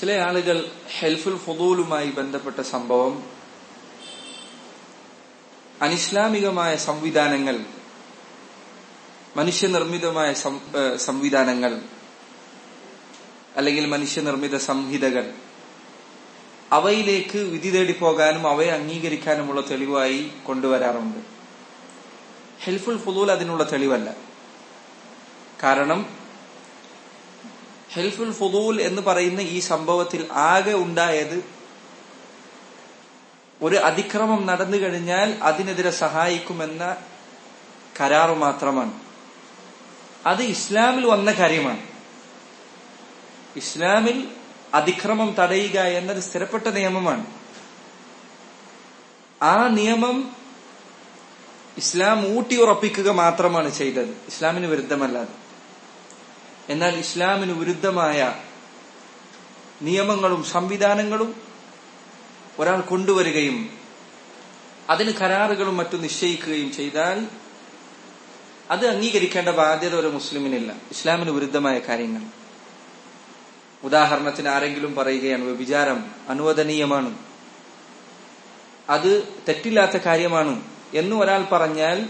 ചില ആളുകൾ ഹെൽഫുൽ ഫുദൂലുമായി ബന്ധപ്പെട്ട സംഭവം അനിസ്ലാമികമായ സംവിധാനങ്ങൾ മനുഷ്യനിർമ്മിതമായ സംവിധാനങ്ങൾ അല്ലെങ്കിൽ മനുഷ്യനിർമ്മിത സംഹിതകൾ അവയിലേക്ക് വിധി തേടി പോകാനും അവയെ അംഗീകരിക്കാനുമുള്ള തെളിവായി കൊണ്ടുവരാറുണ്ട്. ഹെൽഫുൾ ഫുദൂൽ അതിനുള്ള തെളിവല്ല. കാരണം ഹെൽഫുൽ ഫുദൂൽ എന്ന് പറയുന്ന ഈ സംഭവത്തിൽ ആകെ ഉണ്ടായത് ഒരു അതിക്രമം നടന്നു കഴിഞ്ഞാൽ അതിനെതിരെ സഹായിക്കുമെന്ന കരാറ് മാത്രമാണ്. അത് ഇസ്ലാമിൽ വന്ന കാര്യമാണ്. ഇസ്ലാമിൽ അതിക്രമം തടയുക എന്നത് സ്ഥിരപ്പെട്ട നിയമമാണ്. ആ നിയമം ഇസ്ലാം ഊട്ടിയുറപ്പിക്കുക മാത്രമാണ് ചെയ്തത്. ഇസ്ലാമിന് വിരുദ്ധമല്ലാതെ. എന്നാൽ ഇസ്ലാമിന് വിരുദ്ധമായ നിയമങ്ങളും സംവിധാനങ്ങളും ഒരാൾ കൊണ്ടുവരികയും അതിന് കരാറുകളും മറ്റും നിശ്ചയിക്കുകയും ചെയ്താൽ അത് അംഗീകരിക്കേണ്ട ബാധ്യത ഒരു മുസ്ലിമിനില്ല. ഇസ്ലാമിന് വിരുദ്ധമായ കാര്യങ്ങൾ. ഉദാഹരണത്തിന് ആരെങ്കിലും പറയുകയാണ് വ്യഭിചാരം അനുവദനീയമാണ്. അത് തെറ്റില്ലാത്ത കാര്യമാണ്. എന്ന് ഒരാൾ പറഞ്ഞാൽ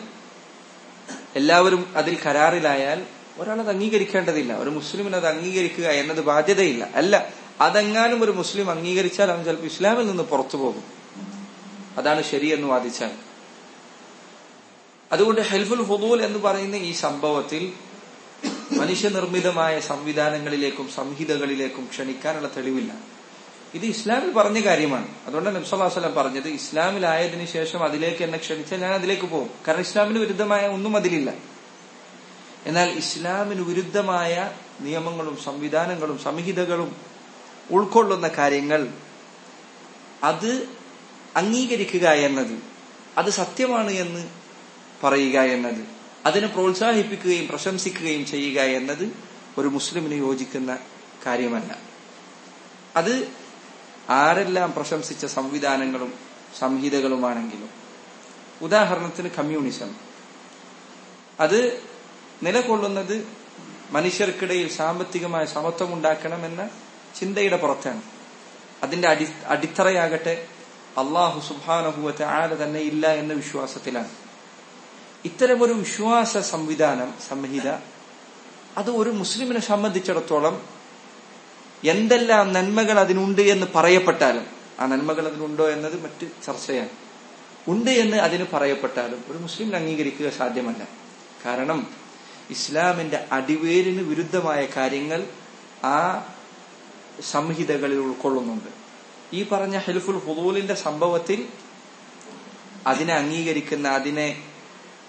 എല്ലാവരും അതിൽ കരാറിലായാൽ ഒരാൾ അത് അംഗീകരിക്കേണ്ടതില്ല. ഒരു മുസ്ലിമിന് അത് അംഗീകരിക്കുക എന്നത് ബാധ്യതയില്ല. അല്ല അതെങ്ങാനും ഒരു മുസ്ലിം അംഗീകരിച്ചാൽ അവൻ ചിലപ്പോൾ ഇസ്ലാമിൽ നിന്ന് പുറത്തു പോകും. അതാണ് ശരിയെന്ന് വാദിച്ചാൽ. അതുകൊണ്ട് ഹെൽഫുൽ ഫുദൂൽ എന്ന് പറയുന്ന ഈ സംഭവത്തിൽ മനുഷ്യനിർമ്മിതമായ സംവിധാനങ്ങളിലേക്കും സംഹിതകളിലേക്കും ക്ഷണിക്കാനുള്ള തെളിവില്ല. ഇത് ഇസ്ലാമിൽ പറഞ്ഞ കാര്യമാണ്. അതുകൊണ്ട് നബ്സല്ലാസ്ലം പറഞ്ഞത് ഇസ്ലാമിലായതിനു ശേഷം അതിലേക്ക് എന്നെ ക്ഷണിച്ചാൽ ഞാൻ അതിലേക്ക് പോകും. കാരണം ഇസ്ലാമിന് വിരുദ്ധമായ ഒന്നും അതിലില്ല. എന്നാൽ ഇസ്ലാമിന് വിരുദ്ധമായ നിയമങ്ങളും സംവിധാനങ്ങളും സംഹിതകളും ഉൾക്കൊള്ളുന്ന കാര്യങ്ങൾ അത് അംഗീകരിക്കുക എന്നത് അത് സത്യമാണ് എന്ന് പറയുക എന്നത് അതിനെ പ്രോത്സാഹിപ്പിക്കുകയും പ്രശംസിക്കുകയും ചെയ്യുക എന്നത് ഒരു മുസ്ലിമിന് യോജിക്കുന്ന കാര്യമല്ല. അത് ആരെല്ലാം പ്രശംസിച്ച സംവിധാനങ്ങളും സംഹിതകളുമാണെങ്കിലും. ഉദാഹരണത്തിന് കമ്മ്യൂണിസം. അത് നിലകൊള്ളുന്നത് മനുഷ്യർക്കിടയിൽ സാമ്പത്തികമായ സമത്വം ഉണ്ടാക്കണമെന്ന ചിന്തയുടെ പുറത്താണ്. അതിന്റെ അടി അടിത്തറയാകട്ടെ അള്ളാഹു സുബാനഹുവത്തെ ആല തന്നെ ഇല്ല എന്ന വിശ്വാസത്തിലാണ്. ഇത്തരമൊരു വിശ്വാസ സംവിധാനം സംഹിത അത് ഒരു മുസ്ലിമിനെ സംബന്ധിച്ചിടത്തോളം എന്തെല്ലാം നന്മകൾ അതിനുണ്ട് എന്ന് പറയപ്പെട്ടാലും ആ നന്മകൾ അതിനുണ്ടോ എന്നത് മറ്റ് ചർച്ചയാണ്. ഉണ്ട് എന്ന് അതിന് പറയപ്പെട്ടാലും ഒരു മുസ്ലിം അംഗീകരിക്കുക സാധ്യമല്ല. കാരണം ഇസ്ലാമിന്റെ അടിവേരിന് വിരുദ്ധമായ കാര്യങ്ങൾ ആ സംഹിതകളിൽ ഉൾക്കൊള്ളുന്നുണ്ട്. ഈ പറഞ്ഞ ഹെൽഫുൽ ഹുദൂലിന്റെ സംഭവത്തിൽ അതിനെ അംഗീകരിക്കുന്ന അതിനെ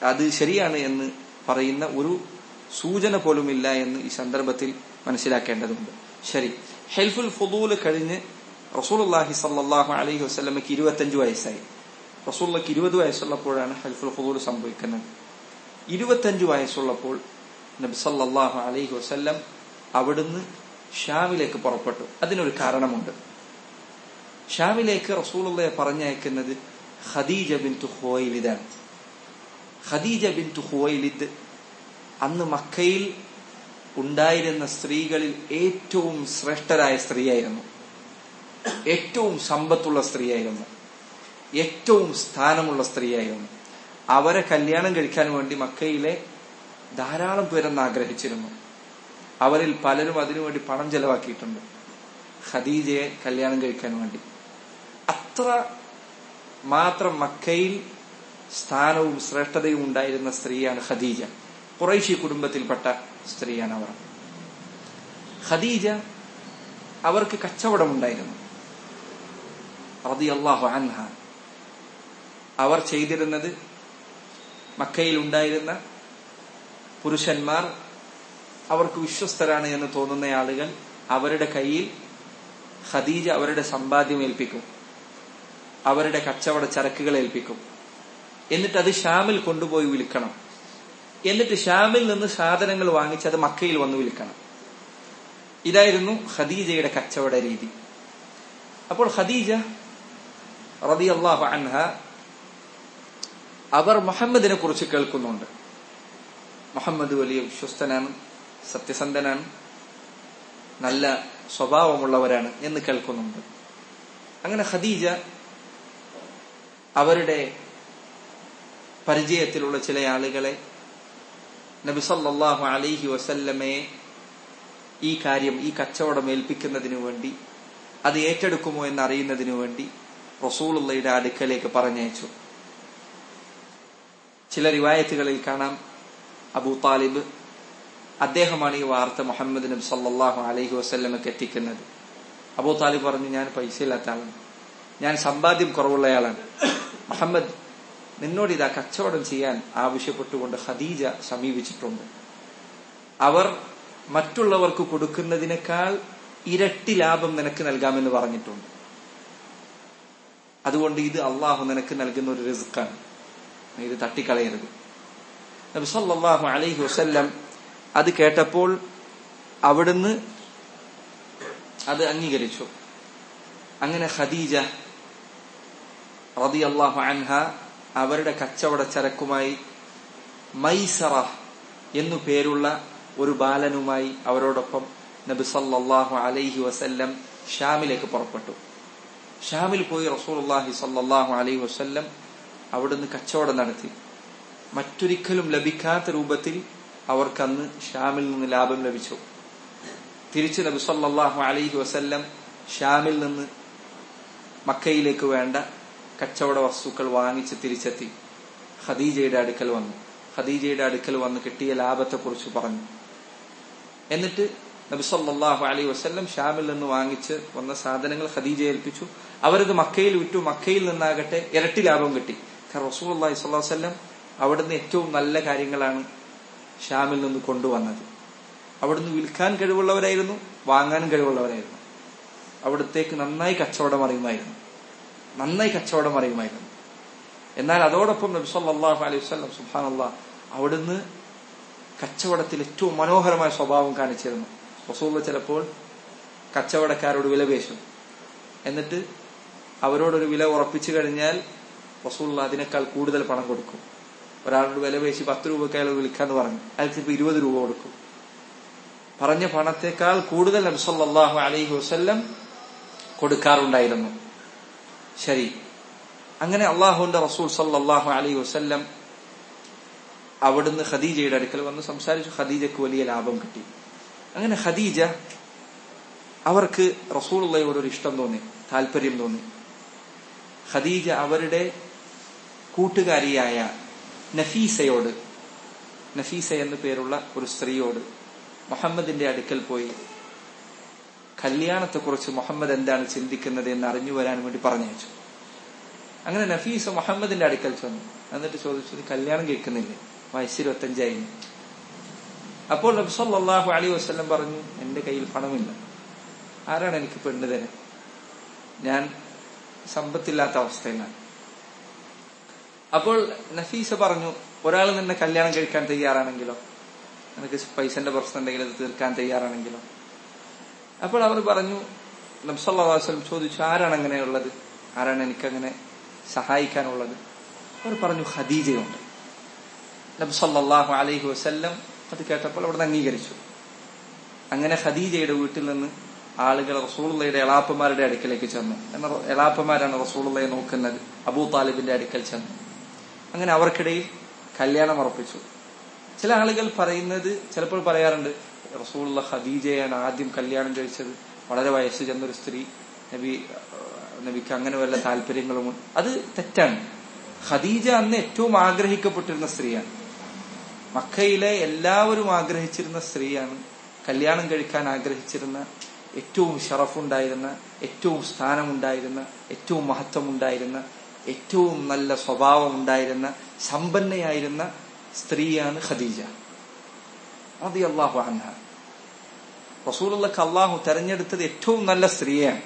അത് ശരിയാണ് എന്ന് പറയുന്ന ഒരു സൂചന പോലുമില്ല എന്ന് ഈ സന്ദർഭത്തിൽ മനസ്സിലാക്കേണ്ടതുണ്ട്. ശരി. ഹെൽഫുൽ ഫുദൂൽ കഴിഞ്ഞ് റസൂൽഹി സല്ലാഹു അലൈഹി വസ്ലമക്ക് ഇരുപത്തഞ്ച് വയസ്സായി. റസൂള്ളക്ക് ഇരുപത് വയസ്സുള്ളപ്പോഴാണ് ഹെൽഫുൽ ഫുദൂൽ സംഭവിക്കുന്നത്. ഇരുപത്തഞ്ച് വയസ്സുള്ളപ്പോൾ നബി സല്ലാഹു അലൈഹി വസ്ല്ലം അവിടുന്ന് ഷാമിലേക്ക് പുറപ്പെട്ടു. അതിനൊരു കാരണമുണ്ട്. ഷാമിലേക്ക് റസൂലുള്ളയെ പറഞ്ഞയക്കുന്നത് ഖദീജ ബിൻ ഹുവൈലിദാണ് ഖദീജ ബിൻ തുഹോയിലിദ് അന്ന് മക്കയിൽ ഉണ്ടായിരുന്ന സ്ത്രീകളിൽ ഏറ്റവും ശ്രേഷ്ഠരായ സ്ത്രീയായിരുന്നു. ഏറ്റവും സമ്പത്തുള്ള സ്ത്രീയായിരുന്നു. ഏറ്റവും സ്ഥാനമുള്ള സ്ത്രീയായിരുന്നു. അവരെ കല്യാണം കഴിക്കാൻ വേണ്ടി മക്കയിലെ ധാരാളം പേരെന്ന് ആഗ്രഹിച്ചിരുന്നു. അവരിൽ പലരും അതിനുവേണ്ടി പണം ചെലവാക്കിയിട്ടുണ്ട്. ഖദീജയെ കല്യാണം കഴിക്കാൻ വേണ്ടി. അത്ര മാത്രം മക്കയിൽ സ്ഥാനവും ശ്രേഷ്ഠതയും ഉണ്ടായിരുന്ന സ്ത്രീയാണ് ഖദീജ. കുറേശി കുടുംബത്തിൽപ്പെട്ട സ്ത്രീയാണ് അവർ. ഖദീജ അവർക്ക് കച്ചവടമുണ്ടായിരുന്നു. റതി അള്ളാഹു അൻഹ. അവർ ചെയ്തിരുന്നത് മക്കയിൽ ഉണ്ടായിരുന്ന പുരുഷന്മാർ അവർക്ക് വിശ്വസ്തരാണ് എന്ന് തോന്നുന്ന ആളുകൾ അവരുടെ കയ്യിൽ ഖദീജ അവരുടെ സമ്പാദ്യം ഏൽപ്പിക്കും. അവരുടെ കച്ചവട ചരക്കുകൾ ഏൽപ്പിക്കും. എന്നിട്ട് അത് ഷാമിൽ കൊണ്ടുപോയി വിൽക്കണം. എന്നിട്ട് ഷാമിൽ നിന്ന് സാധനങ്ങൾ വാങ്ങിച്ച് അത് മക്കയിൽ വന്ന് വിൽക്കണം. ഇതായിരുന്നു ഖദീജയുടെ കച്ചവട രീതി. അപ്പോൾ ഖദീജ റബി അള്ളാഹു അവർ മുഹമ്മദിനെ കുറിച്ച് കേൾക്കുന്നുണ്ട്. മുഹമ്മദ് വലിയ വിശ്വസ്തനാണ് സത്യസന്ധനാണ് നല്ല സ്വഭാവമുള്ളവരാണ് എന്ന് കേൾക്കുന്നുണ്ട്. അങ്ങനെ ഖദീജ അവരുടെ പരിചയത്തിലുള്ള ചില ആളുകളെ നബി സല്ലല്ലാഹു അലൈഹി വസല്ലമയെ ഈ കാര്യം ഈ കച്ചവടം ഏൽപ്പിക്കുന്നതിനു വേണ്ടി അത് ഏറ്റെടുക്കുമോ എന്ന് അറിയുന്നതിനു വേണ്ടി റസൂൾ അടുക്കലേക്ക് പറഞ്ഞയച്ചു. ചില റിവായത്തുകളിൽ കാണാം. അബൂ താലിബ് അദ്ദേഹമാണ് ഈ വാർത്ത മുഹമ്മദ് നബി സല്ലാഹു അലഹി വസ്ല്ലമക്ക് എത്തിക്കുന്നത്. അബൂ താലിബ് പറഞ്ഞു ഞാൻ പൈസ ഇല്ലാത്ത ആളാണ്. ഞാൻ സമ്പാദ്യം കുറവുള്ളയാളാണ് മുഹമ്മദ് നിന്നോട് ഇതാ കച്ചവടം ചെയ്യാൻ ആവശ്യപ്പെട്ടുകൊണ്ട് ഖദീജ സമീപിച്ചിട്ടുണ്ട്. അവർ മറ്റുള്ളവർക്ക് കൊടുക്കുന്നതിനേക്കാൾ ഇരട്ടി ലാഭം നിനക്ക് നൽകാമെന്ന് പറഞ്ഞിട്ടുണ്ട്. അതുകൊണ്ട് ഇത് അള്ളാഹു നിനക്ക് നൽകുന്ന ഒരു റിസ്ക്കാണ്. ഇത് തട്ടിക്കളയരുത്. നബി സല്ലല്ലാഹു അലൈഹി വസ്ല്ലം അത് കേട്ടപ്പോൾ അവിടുന്ന് അത് അംഗീകരിച്ചു. അങ്ങനെ ഖദീജ റളിയല്ലാഹു അൻഹ അവരുടെ കച്ചവട ചരക്കുമായി മൈസറ എന്നു പേരുള്ള ഒരു ബാലനുമായി അവരോടൊപ്പം നബി സല്ലല്ലാഹു അലൈഹി വസല്ലം ഷാമിലേക്ക് പുറപ്പെട്ടു. ഷാമിൽ പോയി റസൂൽ അള്ളാഹി സല്ലാഹു അലൈഹി വസല്ലം അവിടുന്ന് കച്ചവടം നടത്തി. മറ്റൊരിക്കലും ലഭിക്കാത്ത രൂപത്തിൽ അവർക്കന്ന് ഷാമിൽ നിന്ന് ലാഭം ലഭിച്ചു. തിരിച്ച് നബി സല്ലല്ലാഹു അലൈഹി വസല്ലം ഷാമിൽ നിന്ന് മക്കയിലേക്ക് വേണ്ട കച്ചവട വസ്തുക്കൾ വാങ്ങിച്ച് തിരിച്ചെത്തി. ഖദീജയുടെ അടുക്കൽ വന്നു. ഖദീജയുടെ അടുക്കൽ വന്ന് കിട്ടിയ ലാഭത്തെക്കുറിച്ച് പറഞ്ഞു. എന്നിട്ട് നബി സല്ലല്ലാഹു അലൈഹി വസല്ലം ഷാമിൽ നിന്ന് വാങ്ങിച്ച് വന്ന സാധനങ്ങൾ ഖദീജ ഏൽപ്പിച്ചു. അവരത് മക്കയിൽ വിറ്റു. മക്കയിൽ നിന്നാകട്ടെ ഇരട്ടി ലാഭം കിട്ടി. റസൂൽ അള്ളാഹി സ്വല്ലാ വല്ലം അവിടുന്ന് ഏറ്റവും നല്ല കാര്യങ്ങളാണ് ഷാമിൽ നിന്ന് കൊണ്ടുവന്നത്. അവിടുന്ന് വിൽക്കാൻ കഴിവുള്ളവരായിരുന്നു വാങ്ങാൻ കഴിവുള്ളവരായിരുന്നു. അവിടത്തേക്ക് നന്നായി കച്ചവടം അറിയുമായിരുന്നു. നന്നായി കച്ചവടം അറിയുമായിരുന്നു. എന്നാൽ അതോടൊപ്പം നബി അലൈഹി അലൈഹി വസല്ലം സുബ്ഹാനല്ലാഹ് അവിടുന്ന് കച്ചവടത്തിൽ ഏറ്റവും മനോഹരമായ സ്വഭാവം കാണിച്ചിരുന്നു. റസൂള്ള ചിലപ്പോൾ കച്ചവടക്കാരോട് വിലപേശും എന്നിട്ട് അവരോടൊരു വില ഉറപ്പിച്ചു കഴിഞ്ഞാൽ റസൂള്ള അതിനേക്കാൾ കൂടുതൽ പണം കൊടുക്കും. ഒരാളുടെ വില പേശി പത്ത് രൂപയ്ക്ക് അയാൾ വിളിക്കാന്ന് പറഞ്ഞു. അയാൾക്ക് ഇപ്പൊ ഇരുപത് രൂപ കൊടുക്കും. പറഞ്ഞ പണത്തെക്കാൾ കൂടുതൽ നബി സല്ലല്ലാഹു അലൈഹി വസല്ലം കൊടുക്കാറുണ്ടായിരുന്നു. ശരി. അങ്ങനെ അള്ളാഹുന്റെ റസൂൽ സല്ലാഹു അലൈഹി വസ്ല്ലം അവിടുന്ന് ഖദീജയുടെ അടുക്കൽ വന്ന് സംസാരിച്ചു. ഖദീജക്ക് വലിയ ലാഭം കിട്ടി. അങ്ങനെ ഖദീജ അവർക്ക് റസൂലുള്ളയോട് ഒരു ഇഷ്ടം തോന്നി താല്പര്യം തോന്നി. ഖദീജ അവരുടെ കൂട്ടുകാരിയായ നഫീസയോട് നഫീസ എന്നു പേരുള്ള ഒരു സ്ത്രീയോട് മുഹമ്മദിന്റെ അടുക്കൽ പോയി കല്യാണത്തെക്കുറിച്ച് മുഹമ്മദ് എന്താണ് ചിന്തിക്കുന്നത് എന്ന് അറിഞ്ഞു വരാൻ വേണ്ടി പറഞ്ഞയച്ചു. അങ്ങനെ നഫീസ മുഹമ്മദിന്റെ അടുക്കൽ ചെന്നു. എന്നിട്ട് ചോദിച്ചു കല്യാണം കേൾക്കുന്നില്ലേ വയസ്സ് ഇരുപത്തഞ്ചായി അപ്പോൾ നബി അലി വസല്ലം പറഞ്ഞു എന്റെ കയ്യിൽ പണമില്ല. ആരാണ് എനിക്ക് പെണ്ണ് ഞാൻ സമ്പത്തില്ലാത്ത അവസ്ഥയിലാണ്. അപ്പോൾ നഫീസ പറഞ്ഞു ഒരാൾ നിന്നെ കല്യാണം കഴിക്കാൻ തയ്യാറാണെങ്കിലോ? നിനക്ക് പൈസന്റെ പ്രശ്നം ഉണ്ടെങ്കിൽ അത് തീർക്കാൻ തയ്യാറാണെങ്കിലോ? അപ്പോൾ അവർ പറഞ്ഞു നബ്സല്ലാസ്ലം ചോദിച്ചു ആരാണ് അങ്ങനെയുള്ളത്? ആരാണ് എനിക്കങ്ങനെ സഹായിക്കാനുള്ളത്? അവർ പറഞ്ഞു ഖദീജയുണ്ട്. നബ്സല്ലാഹു അലൈഹി വസ്ല്ലം അത് കേട്ടപ്പോൾ അവിടെ അംഗീകരിച്ചു. അങ്ങനെ ഖദീജയുടെ വീട്ടിൽ നിന്ന് ആളുകൾ റസൂളുള്ളയുടെ എളാപ്പമാരുടെ അടുക്കലേക്ക് ചെന്നു. എളാപ്പമാരാണ് റസൂളുള്ളയെ നോക്കുന്നത്. അബൂ താലിബിന്റെ അടുക്കൽ ചെന്നു. അങ്ങനെ അവർക്കിടയിൽ കല്യാണം ഉറപ്പിച്ചു. ചില ആളുകൾ പറയുന്നത് ചിലപ്പോൾ പറയാറുണ്ട് റസൂള്ള ഖദീജയാണ് ആദ്യം കല്യാണം കഴിച്ചത്. വളരെ വയസ്സ് ചെന്നൊരു സ്ത്രീ നബി നബിക്ക് അങ്ങനെ വല്ല താല്പര്യങ്ങളും അത് തെറ്റാണ്. ഖദീജ അന്ന് ഏറ്റവും ആഗ്രഹിക്കപ്പെട്ടിരുന്ന സ്ത്രീയാണ്. മക്കയിലെ എല്ലാവരും ആഗ്രഹിച്ചിരുന്ന സ്ത്രീയാണ്. കല്യാണം കഴിക്കാൻ ആഗ്രഹിച്ചിരുന്ന ഏറ്റവും ഷറഫുണ്ടായിരുന്ന ഏറ്റവും സ്ഥാനമുണ്ടായിരുന്ന ഏറ്റവും മഹത്വമുണ്ടായിരുന്ന ഏറ്റവും നല്ല സ്വഭാവം ഉണ്ടായിരുന്ന സമ്പന്നയായിരുന്ന സ്ത്രീയാണ് ഖദീജ. അതി അള്ളാഹു അൻഹ. റസൂലുള്ളക്ക് അള്ളാഹു തെരഞ്ഞെടുത്തത് ഏറ്റവും നല്ല സ്ത്രീയാണ്.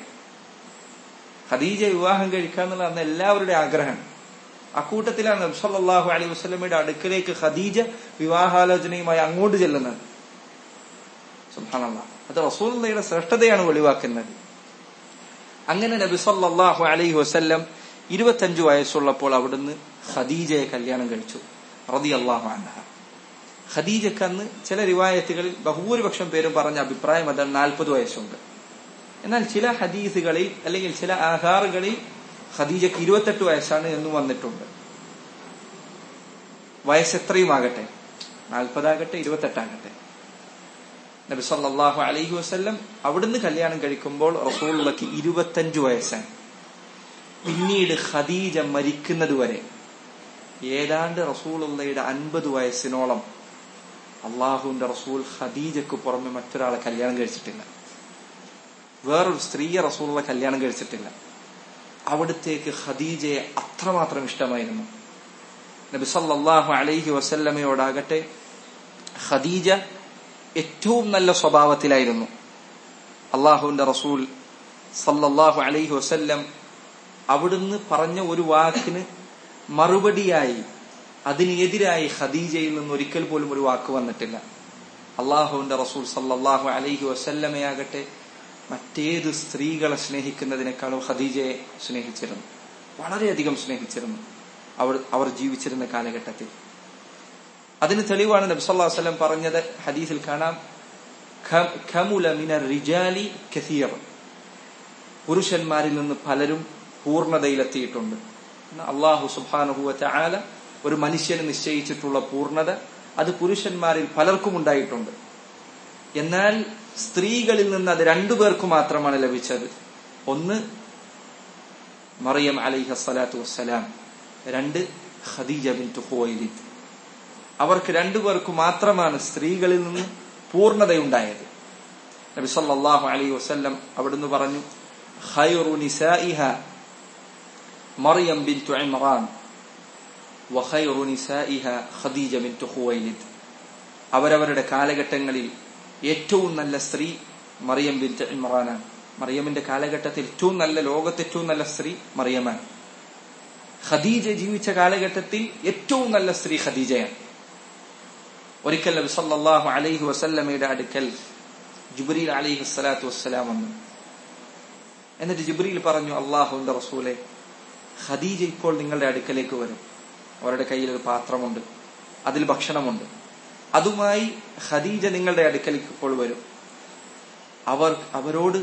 ഖദീജ വിവാഹം കഴിക്കുക എന്നുള്ളതാണ് എല്ലാവരുടെ ആഗ്രഹം. അക്കൂട്ടത്തിലാണ് നബ്സല്ലാഹു അലൈഹി വസ്ലമയുടെ അടുക്കലേക്ക് ഖദീജ വിവാഹാലോചനയുമായി അങ്ങോട്ട് ചെല്ലുന്നത്. അത് റസൂലുള്ളയുടെ ശ്രേഷ്ഠതയാണ് വെളിവാക്കുന്നത്. അങ്ങനെ നബി സല്ലല്ലാഹു അലൈഹി വസല്ലം ഇരുപത്തഞ്ചു വയസ്സുള്ളപ്പോൾ അവിടുന്ന് ഖദീജയെ കല്യാണം കഴിച്ചു. റതി അള്ളാഹു അൻഹ. ഖദീജക്ക് അന്ന് ചില റിവായത്തുകളിൽ ബഹുഭൂരിപക്ഷം പേരും പറഞ്ഞ അഭിപ്രായം അതാണ് നാൽപ്പത് വയസ്സുണ്ട്. എന്നാൽ ചില ഹദീസുകളിൽ അല്ലെങ്കിൽ ചില ആഹാറുകളിൽ ഖദീജക്ക് ഇരുപത്തെട്ട് വയസ്സാണ് എന്ന് വന്നിട്ടുണ്ട്. വയസ്സ് എത്രയും ആകട്ടെ? നാൽപ്പതാകട്ടെ ഇരുപത്തെട്ടാകട്ടെ? നബി സല്ലല്ലാഹു അലൈഹി വസല്ലം അവിടുന്ന് കല്യാണം കഴിക്കുമ്പോൾ റസൂലുള്ളക്ക് ഇരുപത്തഞ്ചു വയസ്സാണ്. പിന്നീട് ഖദീജ മരിക്കുന്നതുവരെ ഏതാണ്ട് റസൂലുള്ളയുടെ അൻപത് വയസ്സിനോളം അള്ളാഹുവിന്റെ റസൂൽ ഖദീജക്ക് പുറമെ മറ്റൊരാളെ കല്യാണം കഴിച്ചിട്ടില്ല. വേറൊരു സ്ത്രീയെ റസൂലുള്ള കല്യാണം കഴിച്ചിട്ടില്ല. അവിടത്തേക്ക് ഖദീജയെ അത്രമാത്രം ഇഷ്ടമായിരുന്നു. നബി അലൈഹി വസല്ലമയോടാകട്ടെ ഖദീജ ഏറ്റവും നല്ല സ്വഭാവത്തിലായിരുന്നു. അള്ളാഹുവിന്റെ റസൂൽ സല്ലല്ലാഹു അലൈഹി വസല്ലം അവിടുന്ന് പറഞ്ഞ ഒരു വാക്കിന് മറുപടിയായി അതിനെതിരായി ഖദീജയിൽ നിന്ന് ഒരിക്കൽ പോലും ഒരു വാക്ക് വന്നിട്ടില്ല. അള്ളാഹുവിന്റെ റസൂൽ സല്ലാഹു അലൈഹി വസല്ലമയാകട്ടെ മറ്റേത് സ്ത്രീകളെ സ്നേഹിക്കുന്നതിനേക്കാളും ഖദീജയെ സ്നേഹിച്ചിരുന്നു. വളരെയധികം സ്നേഹിച്ചിരുന്നു. അവർ അവർ ജീവിച്ചിരുന്ന കാലഘട്ടത്തിൽ. അതിന് തെളിവാണ് നബി സല്ലല്ലാഹു അലൈഹി വസല്ലം പറഞ്ഞത് ഹദീസിൽ കാണാം പുരുഷന്മാരിൽ നിന്ന് പലരും പൂർണതയിലെത്തിയിട്ടുണ്ട്. അള്ളാഹു സുബാനുഹുവ ആല ഒരു മനുഷ്യന് നിശ്ചയിച്ചിട്ടുള്ള പൂർണത അത് പുരുഷന്മാരിൽ പലർക്കും ഉണ്ടായിട്ടുണ്ട്. എന്നാൽ സ്ത്രീകളിൽ നിന്ന് അത് രണ്ടു പേർക്ക് മാത്രമാണ് ലഭിച്ചത്. ഒന്ന് മറിയം അലൈഹ സലാത്തു വസ്സലാം. രണ്ട് ഖദീജ ബിൻ ഖുവൈലിദ്. അവർക്ക് രണ്ടുപേർക്ക് മാത്രമാണ് സ്ത്രീകളിൽ നിന്ന് പൂർണതയുണ്ടായത്. നബി സല്ലല്ലാഹു അലൈഹി വസല്ലം അവിടുന്ന് പറഞ്ഞു ഖൈറു നിസാഇഹ മറിയം ബിൻതു ഇമ്രാൻ വഖൈറു നിസാഇഹ ഖദീജ ബിൻതു ഖുവൈലിദ്. അവരവരുടെ കാലഘട്ടങ്ങളിൽ ഏറ്റവും നല്ല സ്ത്രീ മറിയം ബിൻ ഇമ്രാനാണ്. മറിയമിന്റെ കാലഘട്ടത്തിൽ ഏറ്റവും നല്ല ലോകത്ത് ഏറ്റവും നല്ല സ്ത്രീ മറിയമാണ്. ഖദീജ ജീവിച്ച കാലഘട്ടത്തിൽ ഏറ്റവും നല്ല സ്ത്രീ ഖദീജയാണ്. ഒരിക്കൽ നബി സല്ലല്ലാഹു അലൈഹി വസല്ലമയുടെ അടുക്കൽ ജുബ്രീൽ അലൈഹി സ്വലാത്തു വസ്സലാം വന്നു. എന്നിട്ട് ജിബ്രീൽ പറഞ്ഞു അള്ളാഹുന്റെ റസൂലെ ഖദീജ ഇപ്പോൾ നിങ്ങളുടെ അടുക്കലേക്ക് വരും. അവരുടെ കയ്യിൽ ഒരു പാത്രമുണ്ട്. അതിൽ ഭക്ഷണമുണ്ട്. അതുമായി ഖദീജ നിങ്ങളുടെ അടുക്കലേക്ക് ഇപ്പോൾ വരും. അവർ അവരോട്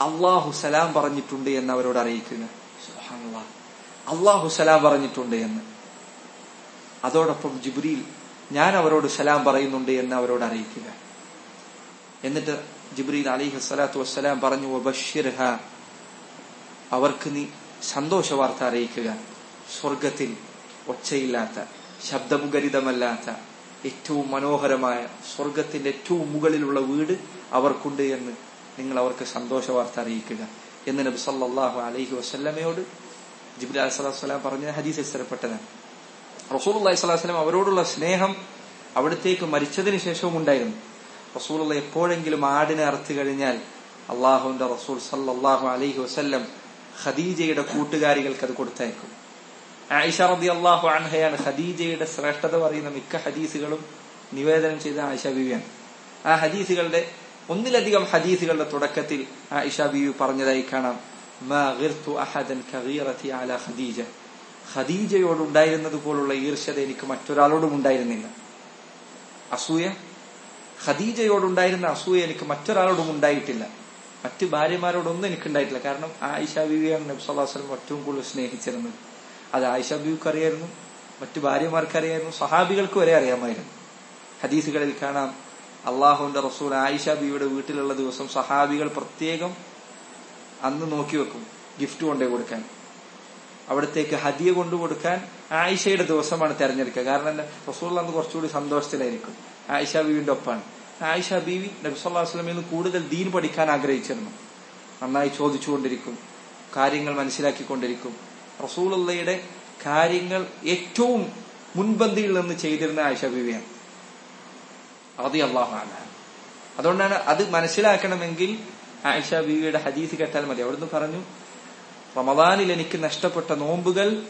അള്ളാഹു സലാം പറഞ്ഞിട്ടുണ്ട് എന്ന് അവരോട് അറിയിക്കുക. അള്ളാഹു സലാം പറഞ്ഞിട്ടുണ്ട് എന്ന്. അതോടൊപ്പം ജിബ്രീൽ ഞാൻ അവരോട് സലാം പറയുന്നുണ്ട് എന്ന് അവരോട് അറിയിക്കുക. എന്നിട്ട് ജിബ്രീൽ അലിഹു സ്വലാത്തു വസ്സലാം പറഞ്ഞു അവർക്ക് നീ സന്തോഷ വാർത്ത അറിയിക്കുക. സ്വർഗത്തിൽ ഒച്ചയില്ലാത്ത ശബ്ദമുഖരിതമല്ലാത്ത ഏറ്റവും മനോഹരമായ സ്വർഗത്തിന്റെ ഏറ്റവും മുകളിലുള്ള വീട് അവർക്കുണ്ട് എന്ന് നിങ്ങൾ അവർക്ക് സന്തോഷ വാർത്ത അറിയിക്കുക. എന്ന് നബി സല്ലാഹു അലൈഹി വസല്ലമയോട് ജിബ്രീൽ അലൈഹി സ്വലാത്തു വസ്സലാം പറഞ്ഞ ഹദീസ് സ്ഥിരപ്പെട്ടതാണ് റസൂൽ അള്ളഹി സ്വലാസ്ലം അവരോടുള്ള സ്നേഹം അവിടത്തേക്ക് മരിച്ചതിന് ശേഷവും ഉണ്ടായിരുന്നു. റസൂലുള്ള എപ്പോഴെങ്കിലും ആടിനെ അറുത്തു കഴിഞ്ഞാൽ അള്ളാഹുവിന്റെ റസൂൽ സല്ലാഹു അലൈഹി വസ്ല്ലം ഖദീജയുടെ കൂട്ടുകാരികൾക്ക് അത് കൊടുത്തയക്കും. ആയിഷ റബി അള്ളാഹു അൻഹയാണ് ഖദീജയുടെ ശ്രേഷ്ഠത പറയുന്ന മിക്ക ഹദീസുകളും നിവേദനം ചെയ്ത ആയിഷ ബീവിയാണ്. ആ ഹദീസുകളുടെ ഒന്നിലധികം ഹദീസുകളുടെ തുടക്കത്തിൽ ആയിഷ ബിവി പറഞ്ഞതായി കാണാം. ഖദീജ. ഖദീജയോടുണ്ടായിരുന്നത് പോലുള്ള ഈർഷ്യത എനിക്ക് മറ്റൊരാളോടും ഉണ്ടായിരുന്നില്ല. അസൂയ? ഖദീജയോടുണ്ടായിരുന്ന അസൂയ എനിക്ക് മറ്റൊരാളോടും ഉണ്ടായിട്ടില്ല. മറ്റ് ഭാര്യമാരോടൊന്നും എനിക്ക് ഉണ്ടായിട്ടില്ല കാരണം ആയിഷ ബീവിയാണ് നബി സല്ലാസ്ലം ഏറ്റവും കൂടുതൽ സ്നേഹിച്ചിരുന്നത്. അത് ആയിഷ ബീവിക്ക് അറിയായിരുന്നു മറ്റു ഭാര്യമാർക്കറിയായിരുന്നു സഹാബികൾക്ക് വരെ അറിയാമായിരുന്നു. ഹദീസുകളിൽ കാണാം അള്ളാഹുവിന്റെ റസൂൽ ആയിഷ ബീവിയുടെ വീട്ടിലുള്ള ദിവസം സഹാബികൾ പ്രത്യേകം അന്ന് നോക്കി വെക്കും ഗിഫ്റ്റ് കൊണ്ടേ കൊടുക്കാൻ. അവിടത്തേക്ക് ഹദിയ കൊണ്ടു കൊടുക്കാൻ ആയിഷയുടെ ദിവസമാണ് തെരഞ്ഞെടുക്കുക. കാരണം റസൂൾ അന്ന് കുറച്ചുകൂടി സന്തോഷത്തിലായിരിക്കും. ആയിഷ ബീവിന്റെ ഒപ്പാണ്. ആയിഷ ബീവി നബിസ്വല്ലാ വസ്ലമിൽ നിന്ന് കൂടുതൽ ദീൻ പഠിക്കാൻ ആഗ്രഹിച്ചിരുന്നു. നന്നായി ചോദിച്ചുകൊണ്ടിരിക്കും കാര്യങ്ങൾ മനസ്സിലാക്കിക്കൊണ്ടിരിക്കും. റസൂളുള്ളയുടെ കാര്യങ്ങൾ ഏറ്റവും മുൻപന്തിയിൽ നിന്ന് ചെയ്തിരുന്ന ആയിഷ ബീവിയാണ്. അതി അള്ളാഹാന അതുകൊണ്ടാണ് അത് മനസ്സിലാക്കണമെങ്കിൽ ആയിഷ ബീവിയുടെ ഹദീസ് കേട്ടാൽ മതി. അവിടുന്ന് പറഞ്ഞു റമദാനിൽ എനിക്ക് നഷ്ടപ്പെട്ട നോമ്പുകൾ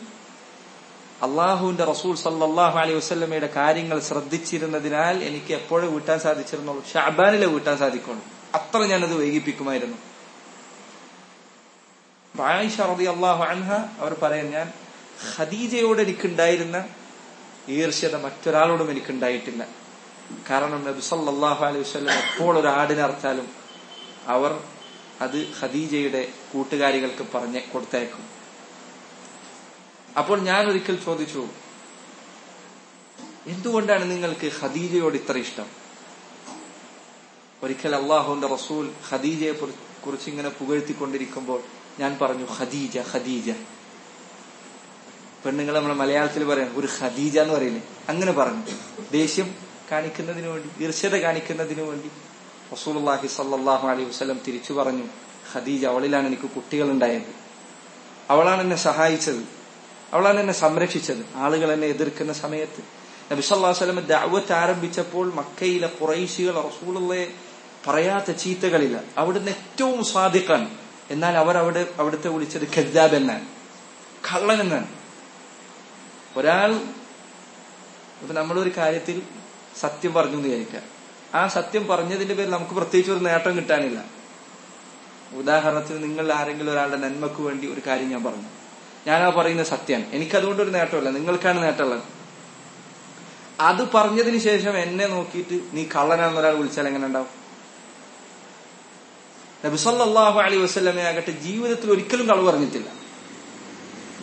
അള്ളാഹുവിന്റെ റസൂൽ സല്ലാഹു അലൈഹി വസ്ലമയുടെ കാര്യങ്ങൾ ശ്രദ്ധിച്ചിരുന്നതിനാൽ എനിക്ക് എപ്പോഴും വീട്ടാൻ സാധിച്ചിരുന്നുള്ളൂ. ഷാബാനിലെ വീട്ടാൻ സാധിക്കുള്ളൂ. അത്ര ഞാനത് വൈകിപ്പിക്കുമായിരുന്നു. ആയിഷ അള്ളാഹു അൻഹ അവർ പറയാൻ ഞാൻ ഖദീജയോട് എനിക്കുണ്ടായിരുന്ന ഈർഷ്യത മറ്റൊരാളോടും എനിക്കുണ്ടായിട്ടില്ല. കാരണം നബി സല്ലാഹു അലൈഹി വസ്ലം എപ്പോൾ ഒരു ആടിനെ അറുത്താലും അവർ അത് ഖദീജയുടെ കൂട്ടുകാരികൾക്ക് പറഞ്ഞ് കൊടുത്തയക്കും. അപ്പോൾ ഞാൻ ഒരിക്കൽ ചോദിച്ചു എന്തുകൊണ്ടാണ് നിങ്ങൾക്ക് ഖദീജയോട് ഇത്ര ഇഷ്ടം? ഒരിക്കൽ അള്ളാഹുന്റെ റസൂൽ ഖദീജയെ കുറിച്ച് ഇങ്ങനെ പുകഴ്ത്തിക്കൊണ്ടിരിക്കുമ്പോൾ ഞാൻ പറഞ്ഞു ഖദീജ ഖദീജ. പെണ്ണുങ്ങൾ നമ്മളെ മലയാളത്തിൽ പറയാം ഒരു ഖദീജ എന്ന് പറയില്ലേ? അങ്ങനെ പറഞ്ഞു. ദേഷ്യം കാണിക്കുന്നതിന് വേണ്ടി ഈർഷ്യത കാണിക്കുന്നതിന് വേണ്ടി റസൂലുള്ളാഹി സല്ലാഹു അലൈഹി വസ്ലം തിരിച്ചു പറഞ്ഞു ഖദീജ അവളിലാണ് എനിക്ക് കുട്ടികൾ ഉണ്ടായത് അവളാണ് എന്നെ സഹായിച്ചത്. അവളാണ് എന്നെ സംരക്ഷിച്ചത്. ആളുകൾ എന്നെ എതിർക്കുന്ന സമയത്ത്. നബി സല്ലല്ലാഹു ദഅവത്ത് ആരംഭിച്ചപ്പോൾ മക്കയിലെ ഖുറൈശികൾ റസൂളെ പറയാത്ത ചീത്തകളില്ല. അവിടുന്ന് ഏറ്റവും സ്വാദിഖാണ് എന്നാൽ അവർ അവിടെ അവിടുത്തെ വിളിച്ചത് ഖദ്ദാബ് എന്നാണ്. കള്ളൻ എന്നാണ്. ഒരാൾ ഇപ്പൊ നമ്മളൊരു കാര്യത്തിൽ സത്യം പറഞ്ഞു എന്ന് വിചാരിക്കുക. ആ സത്യം പറഞ്ഞതിന്റെ പേരിൽ നമുക്ക് പ്രത്യേകിച്ച് ഒരു നേട്ടം കിട്ടാനില്ല. ഉദാഹരണത്തിന് നിങ്ങൾ ആരെങ്കിലും ഒരാളുടെ നന്മക്ക് വേണ്ടി ഒരു കാര്യം ഞാൻ പറഞ്ഞു. ആ പറയുന്ന സത്യമാണ് എനിക്കതുകൊണ്ട് ഒരു നേട്ടമല്ല. നിങ്ങൾക്കാണ് നേട്ടമുള്ളത്. അത് പറഞ്ഞതിന് ശേഷം എന്നെ നോക്കിയിട്ട് നീ കള്ളനാണെന്ന് ഒരാൾ വിളിച്ചാൽ എങ്ങനെ ഉണ്ടാവും? നബിസല്ലാഹു അലി വസ്ലമെ ആകട്ടെ ജീവിതത്തിൽ ഒരിക്കലും കളവ് പറഞ്ഞിട്ടില്ല.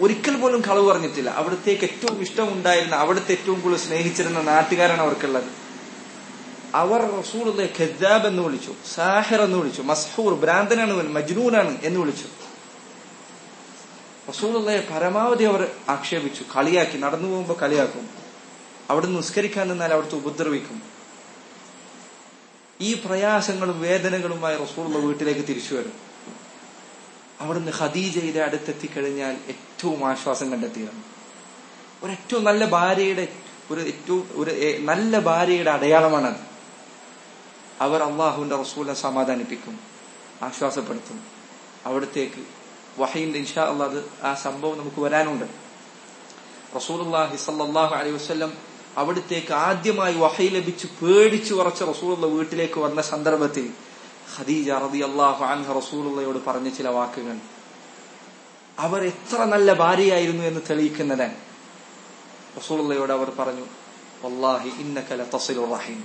ഒരിക്കൽ പോലും കളവ് പറഞ്ഞിട്ടില്ല. അവിടത്തേക്ക് ഏറ്റവും ഇഷ്ടമുണ്ടായിരുന്ന അവിടുത്തെ ഏറ്റവും കൂടുതൽ സ്നേഹിച്ചിരുന്ന നാട്ടുകാരാണ് അവർക്കുള്ളത്. അവർ റസൂലെ ഖദ്ദാബ് എന്ന് വിളിച്ചു സാഹിർ എന്ന് വിളിച്ചു മസ്ഹൂർ ഭ്രാന്തനാണ് മജ്നൂനാണ് എന്ന് വിളിച്ചു. റസൂലെ പരമാവധി അവർ ആക്ഷേപിച്ചു. കളിയാക്കി നടന്നു പോകുമ്പോൾ കളിയാക്കും. അവിടെ നിസ്കരിക്കാൻ നിന്നാൽ അവിടുത്തെ ഉപദ്രവിക്കും. ഈ പ്രയാസങ്ങളും വേദനകളുമായി റസൂലുള്ള വീട്ടിലേക്ക് തിരിച്ചു വരും. അവിടുന്ന് ഖദീജയുടെ അടുത്തെത്തിക്കഴിഞ്ഞാൽ ഏറ്റവും ആശ്വാസം കണ്ടെത്തിയിരുന്നു ഒരു ഏറ്റവും നല്ല ഭാര്യയുടെ ഒരു ഏറ്റവും ഒരു നല്ല ഭാര്യയുടെ അടയാളമാണത് അവർ അള്ളാഹുവിന്റെ റസൂലിനെ സമാധാനിപ്പിക്കും ആശ്വാസപ്പെടുത്തും. അവിടത്തേക്ക് വഹീന്റെ ഇൻഷാ അള്ളാഹ് ആ സംഭവം നമുക്ക് വരാനുണ്ട്. റസൂലുള്ളാഹി സല്ലല്ലാഹു അലൈഹി വസ്ലം അവിടത്തേക്ക് ആദ്യമായി വഹി ലഭിച്ച് പേടിച്ചു ഉറച്ച റസൂലുള്ള വീട്ടിലേക്ക് വന്ന സന്ദർഭത്തിൽ ഖദീജ റതി അള്ളാഹു അൻഹ റസൂലുള്ളയോട് പറഞ്ഞ ചില വാക്കുകൾ. അവർ എത്ര നല്ല ഭാര്യയായിരുന്നു എന്ന് തെളിയിക്കുന്നതാണ് റസൂലുള്ളയോട് അവർ പറഞ്ഞു വല്ലാഹി ഇന്നകല തസിലു റഹീം.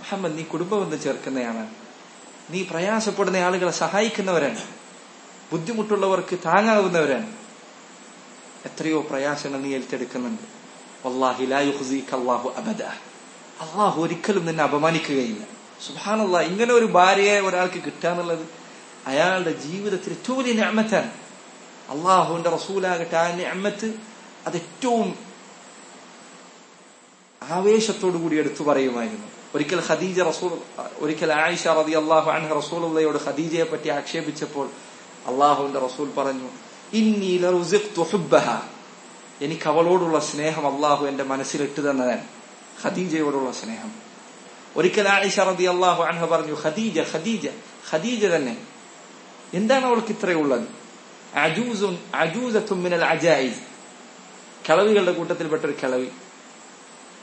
മുഹമ്മദ് നീ കുടുംബബന്ധം ചേർക്കുന്നയാണ് നീ പ്രയാസപ്പെടുന്ന ആളുകളെ സഹായിക്കുന്നവരാണ്. ബുദ്ധിമുട്ടുള്ളവർക്ക് താങ്ങാവുന്നവരാണ്. എത്രയോ പ്രയാസങ്ങൾ നീ ഏറ്റെടുക്കുന്നുണ്ട്. വല്ലാഹി അള്ളാഹു ഒരിക്കലും നിന്നെ അപമാനിക്കുകയില്ല. സുബാനല്ല ഇങ്ങനെ ഒരു ഭാര്യയെ ഒരാൾക്ക് കിട്ടാന്നുള്ളത് അയാളുടെ ജീവിതത്തിൽ ഏറ്റവും വലിയ ഞാമത്താണ് അള്ളാഹുവിന്റെ റസൂലാകട്ടെ ആ ഞാമത്ത് അത് ഏറ്റവും ആവേശത്തോടു കൂടി എടുത്തു പറയുമായിരുന്നു. ഒരിക്കൽ ഖദീജ റസൂൾ ഒരിക്കൽ ആയിഷ റതി അള്ളാഹു അൻഹ റസൂലുള്ളയോട് ഖദീജയെ പറ്റി ആക്ഷേപിച്ചപ്പോൾ അള്ളാഹുവിന്റെ റസൂൽ പറഞ്ഞു എനിക്ക് അവളോടുള്ള സ്നേഹം അള്ളാഹു എന്റെ മനസ്സിലിട്ട് തന്നതാണ്. ഖദീജയോടുള്ള സ്നേഹം. ഒരിക്കൽ ആയിഷ റബി അള്ളാഹു അൻഹ പറഞ്ഞു ഖദീജ ഖദീജ ഖദീജ തന്നെ. എന്താണ് അവൾക്ക് ഇത്രയുള്ളത് അജൂസത്തും മിനൽ കിളവികളുടെ കൂട്ടത്തിൽപ്പെട്ട ഒരു കിളവി.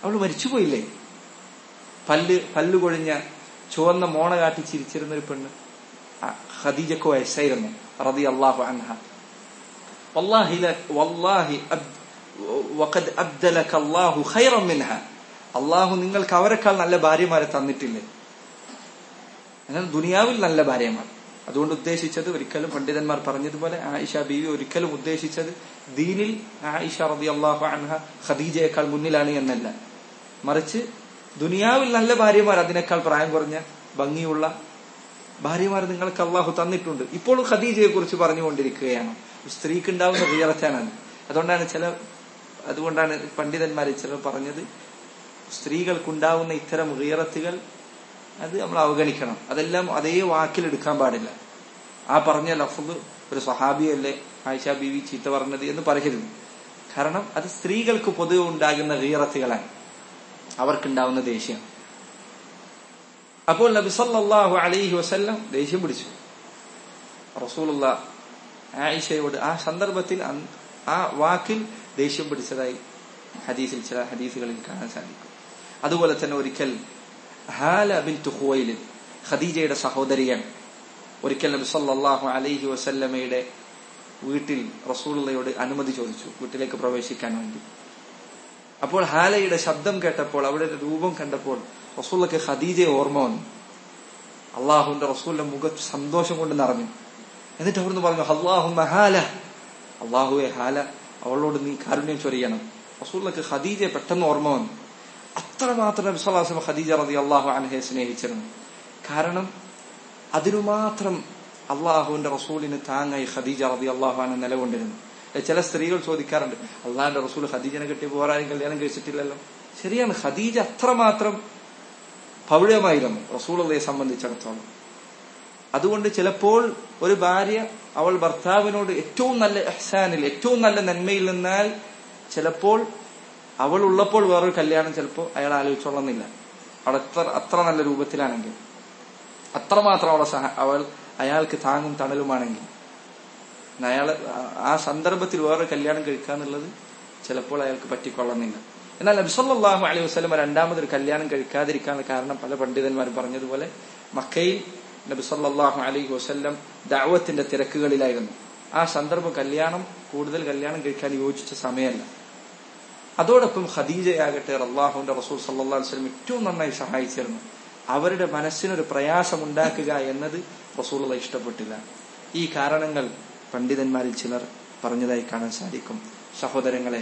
അവൾ മരിച്ചുപോയില്ലേ? പല്ല് പല്ലുകൊഴിഞ്ഞ ചുവന്ന മോണ കാട്ടി ചിരിച്ചിരുന്നൊരു പെണ്ണ്. ഖദീജക്കോ വയസ്സായിരുന്നു റതി അള്ളാഹു അൻഹ. വല്ലാഹി വഖദ് അബ്ദലക അല്ലാഹു ഖൈറൻ മിൻഹ. അള്ളാഹു നിങ്ങൾക്ക് അവരെക്കാൾ നല്ല ഭാര്യമാരെ തന്നിട്ടില്ലേ? എന്നാൽ ദുനിയാവിൽ നല്ല ഭാര്യമാണ് അതുകൊണ്ട് ഉദ്ദേശിച്ചത് ഒരിക്കലും പണ്ഡിതന്മാർ പറഞ്ഞതുപോലെ ആയിഷ ബീവി ഒരിക്കലും ഉദ്ദേശിച്ചത് ദീനിൽ ആയിഷ റതി അള്ളാഹു അൻഹ ഖദീജയേക്കാൾ മുന്നിലാണ് എന്നല്ല. മറിച്ച് ദുനിയാവിൽ നല്ല ഭാര്യമാർ അതിനേക്കാൾ പ്രായം കുറഞ്ഞ ഭംഗിയുള്ള ഭാര്യമാർ നിങ്ങൾക്ക് അള്ളാഹു തന്നിട്ടുണ്ട്. ഇപ്പോൾ ഖദീജയെ കുറിച്ച് പറഞ്ഞുകൊണ്ടിരിക്കുകയാണ്. സ്ത്രീക്ക് ഉണ്ടാവുന്ന വിയർച്ചാനാണ് അതുകൊണ്ടാണ് ചില അതുകൊണ്ടാണ് പണ്ഡിതന്മാരെ ചിലർ പറഞ്ഞത് സ്ത്രീകൾക്കുണ്ടാവുന്ന ഇത്തരം ഗീറത്തുകൾ അത് നമ്മൾ അവഗണിക്കണം. അതെല്ലാം അതേ വാക്കിലെടുക്കാൻ പാടില്ല. ആ പറഞ്ഞ ലഫ്ദ് ഒരു സഹാബിയല്ലേ ആയിഷ ബീവി ചീത്ത പറഞ്ഞത് എന്ന് പറയരുത്. കാരണം അത് സ്ത്രീകൾക്ക് പൊതുവെ ഉണ്ടാകുന്ന ഗീറത്തുകളാണ് അവർക്കുണ്ടാവുന്ന ദേഷ്യം. അപ്പോൾ നബി സല്ലാഹു അലൈഹി വസല്ലം ദേഷ്യം പിടിച്ചു. റസൂലുള്ള ആയിഷയോട് ആ സന്ദർഭത്തിൽ ആ വാക്കിൽ ദേഷ്യം പിടിച്ചതായി ഹദീസിൽ ചില ഹദീസുകളിൽ കാണാൻ സാധിക്കും. അതുപോലെ തന്നെ ഒരിക്കൽ ഹാല ബിൻ തുഹുവയിലിൽ ഖദീജയുടെ സഹോദരിയാണ് ഒരിക്കൽ നബി സല്ലാഹു അലൈഹി വസല്ലമയുടെ വീട്ടിൽ റസൂലുള്ളയോട് അനുമതി ചോദിച്ചു വീട്ടിലേക്ക് പ്രവേശിക്കാൻ വേണ്ടി. അപ്പോൾ ഹാലയുടെ ശബ്ദം കേട്ടപ്പോൾ അവിടെ രൂപം കണ്ടപ്പോൾ റസൂലക്ക് ഖദീജയെ ഓർമ്മ വന്നു. അള്ളാഹുവിന്റെ റസൂലിന്റെ മുഖ സന്തോഷം കൊണ്ട് നിറഞ്ഞു. എന്നിട്ട് അവിടുന്ന് പറഞ്ഞു അള്ളാഹു ഹാല. അള്ളാഹുവെ ഹാല അവളോട് നീ കാരുണ്യം ചൊരിയണം. റസൂലക്ക് ഖദീജയെ പെട്ടെന്ന് ഓർമ്മ വന്നു. അത്രമാത്രം വിശ്വാസം ഖദീജ റതി അള്ളാഹു അനഹയെ സ്നേഹിച്ചിരുന്നു. കാരണം അതിനുമാത്രം അള്ളാഹുവിന്റെ റസൂലിന് താങ്ങായി ഖദീജ റതി അള്ളാഹു അന നിലകൊണ്ടിരുന്നു. ചില സ്ത്രീകൾ ചോദിക്കാറുണ്ട് അള്ളാഹിന്റെ റസൂൽ ഖദീജനെ കെട്ടി പോരാനും കല്യാണം കഴിച്ചിട്ടില്ലല്ലോ? ശരിയാണ് ഖദീജ അത്രമാത്രം പൗഴമായിരുന്നു റസൂളയെ സംബന്ധിച്ചിടത്തോളം. അതുകൊണ്ട് ചിലപ്പോൾ ഒരു ഭാര്യ അവൾ ഭർത്താവിനോട് ഏറ്റവും നല്ല എഹ്സാനിൽ ഏറ്റവും നല്ല നന്മയിൽ നിന്നാൽ ചിലപ്പോൾ അവൾ ഉള്ളപ്പോൾ വേറൊരു കല്യാണം ചിലപ്പോൾ അയാൾ ആലോചിച്ചോളന്നില്ല. അവൾ അത്ര അത്ര നല്ല രൂപത്തിലാണെങ്കിൽ. അത്രമാത്രം അവളെ അവൾ അയാൾക്ക് താങ്ങും തണലുമാണെങ്കിൽ. അയാൾ ആ സന്ദർഭത്തിൽ വേറെ കല്യാണം കഴിക്കുക എന്നുള്ളത് ചിലപ്പോൾ അയാൾക്ക് പറ്റിക്കൊള്ളുന്നില്ല എന്നാൽ നബിസല്ലാഹു അലൈഹി വസ്ലം രണ്ടാമതൊരു കല്യാണം കഴിക്കാതിരിക്കാനുള്ള കാരണം പല പണ്ഡിതന്മാരും പറഞ്ഞതുപോലെ മക്കയിൽ നബി സല്ലാഹു അലൈഹി വസ്ല്ലം ദാവത്തിന്റെ തിരക്കുകളിലായിരുന്നു. ആ സന്ദർഭം കല്യാണം കൂടുതൽ കല്യാണം കഴിക്കാൻ യോജിച്ച സമയമല്ല. അതോടൊപ്പം ഖദീജയാകട്ടെ അള്ളാഹുന്റെ റസൂൽ സല്ലാ വസ്ലം ഏറ്റവും നന്നായി സഹായിച്ചിരുന്നു. അവരുടെ മനസ്സിനൊരു പ്രയാസമുണ്ടാക്കുക എന്നത് റസൂൾ ഇഷ്ടപ്പെട്ടില്ല. ഈ കാരണങ്ങൾ പണ്ഡിതന്മാരിൽ ചിലർ പറഞ്ഞതായി കാണാൻ സാധിക്കും. സഹോദരങ്ങളെ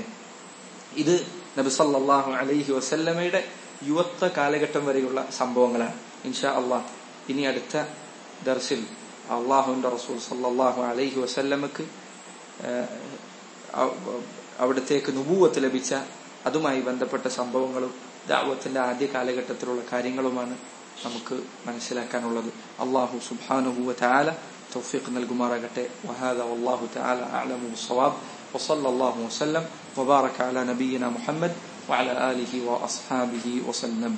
ഇത് നബിസല്ലാഹു അലൈഹി വസല്ലമയുടെ യുവത്വ കാലഘട്ടം വരെയുള്ള സംഭവങ്ങളാണ്. ഇൻഷാ അള്ളാഹ് ഇനി അടുത്ത ദർശിൽ അള്ളാഹുവിന്റെ റസൂൽ സല്ലാഹു അലൈഹി വസല്ലമക്ക് അവിടത്തേക്ക് നുപൂവത്ത് ലഭിച്ച അതുമായി ബന്ധപ്പെട്ട സംഭവങ്ങളും ദാവത്തിന്റെ ആദ്യ കാലഘട്ടത്തിലുള്ള കാര്യങ്ങളുമാണ് നമുക്ക് മനസ്സിലാക്കാനുള്ളത്. അള്ളാഹു സുബാനുഭൂവ താല توفيقنا القمارة مرقته وهذا والله تعالى أعلم بالصواب. وصلى الله وسلم وبارك على نبينا محمد وعلى آله وأصحابه وسلم.